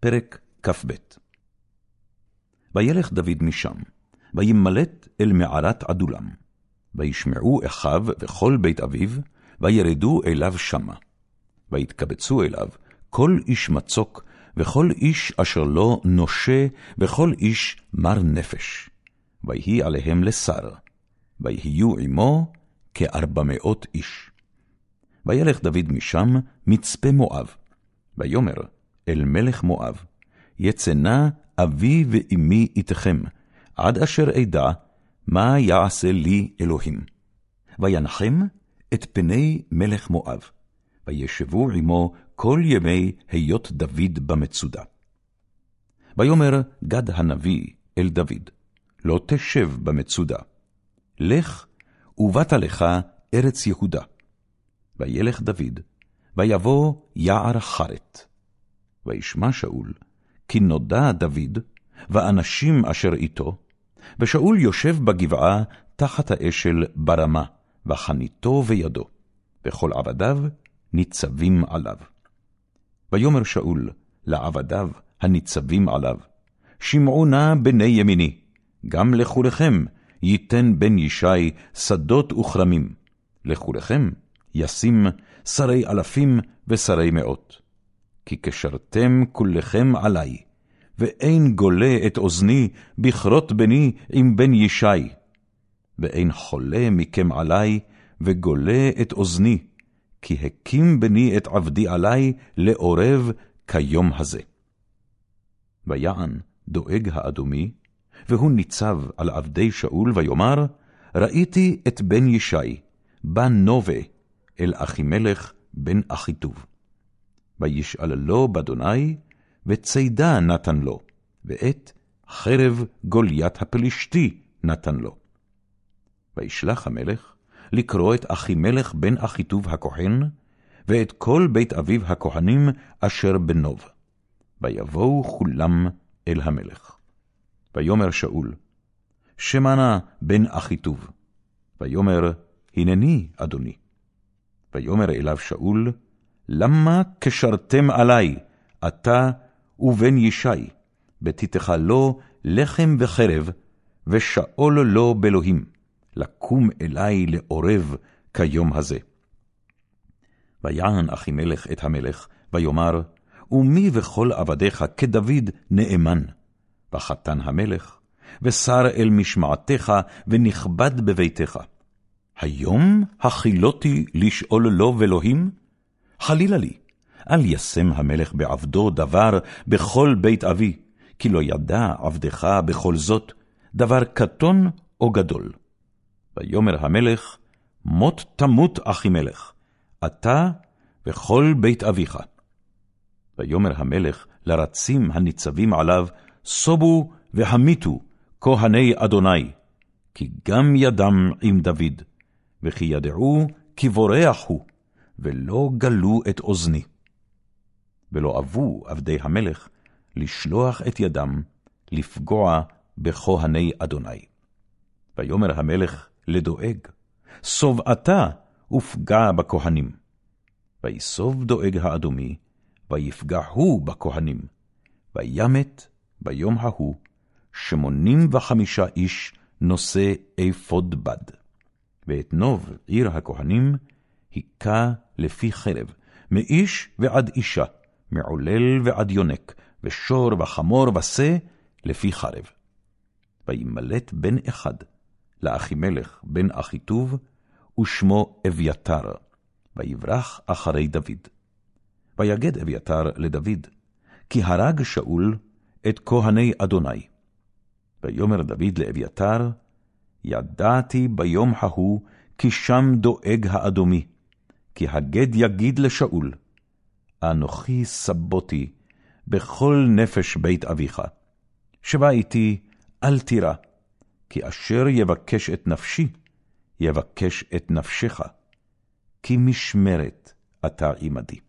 פרק כ"ב וילך דוד משם, וימלט אל מערת עדולם. וישמעו אחיו וכל בית אביו, וירדו אליו שמה. ויתקבצו אליו כל איש מצוק, וכל איש אשר לו נושה, וכל איש מר נפש. ויהי עליהם לשר, ויהיו עמו כארבע מאות איש. וילך דוד משם מצפה מואב, ויאמר אל מלך מואב, יצא אבי ואמי איתכם, עד אשר אדע מה יעשה לי אלוהים. וינחם את פני מלך מואב, וישבו עמו כל ימי היות דוד במצודה. ויאמר גד הנביא אל דוד, לא תשב במצודה, לך ובאת לך ארץ יהודה. וילך דוד, ויבוא יער חרת. וישמע שאול, כי נודע דוד, ואנשים אשר איתו, ושאול יושב בגבעה תחת האשל ברמה, וחניתו בידו, וכל עבדיו ניצבים עליו. ויאמר שאול לעבדיו הניצבים עליו, שמעו נא בני ימיני, גם לכולכם ייתן בן ישי שדות וכרמים, לכולכם ישים שרי אלפים ושרי מאות. כי קשרתם כולכם עלי, ואין גולה את אוזני בכרות בני עם בן ישי. ואין חולה מכם עלי, וגולה את אוזני, כי הקים בני את עבדי עלי לעורב כיום הזה. ויען דואג האדומי, והוא ניצב על עבדי שאול, ויאמר, ראיתי את בן ישי, בא נובה, אל אחימלך בן אחיטוב. וישאללו באדוני, וצידה נתן לו, ואת חרב גוליית הפלישתי נתן לו. וישלח המלך לקרוא את אחימלך בן אחיטוב הכהן, ואת כל בית אביו הכהנים אשר בנוב. ויבואו כולם אל המלך. ויאמר שאול, שמענה בן אחיטוב. ויאמר, הנני, אדוני. ויאמר אליו שאול, למה קשרתם עלי, אתה ובן ישי, בתיתך לו לחם וחרב, ושאול לו באלוהים, לקום אלי לעורב כיום הזה. ויען אחימלך את המלך, ויאמר, ומי וכל עבדיך כדוד נאמן? וחתן המלך, ושר אל משמעתך, ונכבד בביתך. היום הכילותי לשאול לו ואלוהים? חלילה לי, אל ישם המלך בעבדו דבר בכל בית אבי, כי לא ידע עבדך בכל זאת, דבר קטון או גדול. ויאמר המלך, מות תמות אחימלך, אתה וכל בית אביך. ויאמר המלך לרצים הניצבים עליו, סובו והמיתו כהני אדוני, כי גם ידם עם דוד, וכי ידעו כי בורח הוא, ולא גלו את אוזני. ולא אבו עבדי המלך לשלוח את ידם לפגוע בכהני אדוני. ויאמר המלך לדואג, סוב אתה ופגע בכהנים. ויסוב דואג האדומי, ויפגע הוא בכהנים, וימת ביום ההוא שמונים וחמישה איש נושא אפוד בד. ואת נוב עיר הכהנים היכה לפי חרב, מאיש ועד אישה, מעולל ועד יונק, ושור וחמור ושה, לפי חרב. וימלט בן אחד לאחימלך בן אחיטוב, ושמו אביתר, ויברח אחרי דוד. ויגד אביתר לדוד, כי הרג שאול את כהני אדוני. ויאמר דוד לאביתר, ידעתי ביום ההוא, כי שם דואג האדומי, כי הגד יגיד לשאול, אנוכי סבותי בכל נפש בית אביך. שבה איתי, אל תירא, כי אשר יבקש את נפשי, יבקש את נפשך, כי משמרת אתה עמדי.